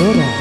Sonora.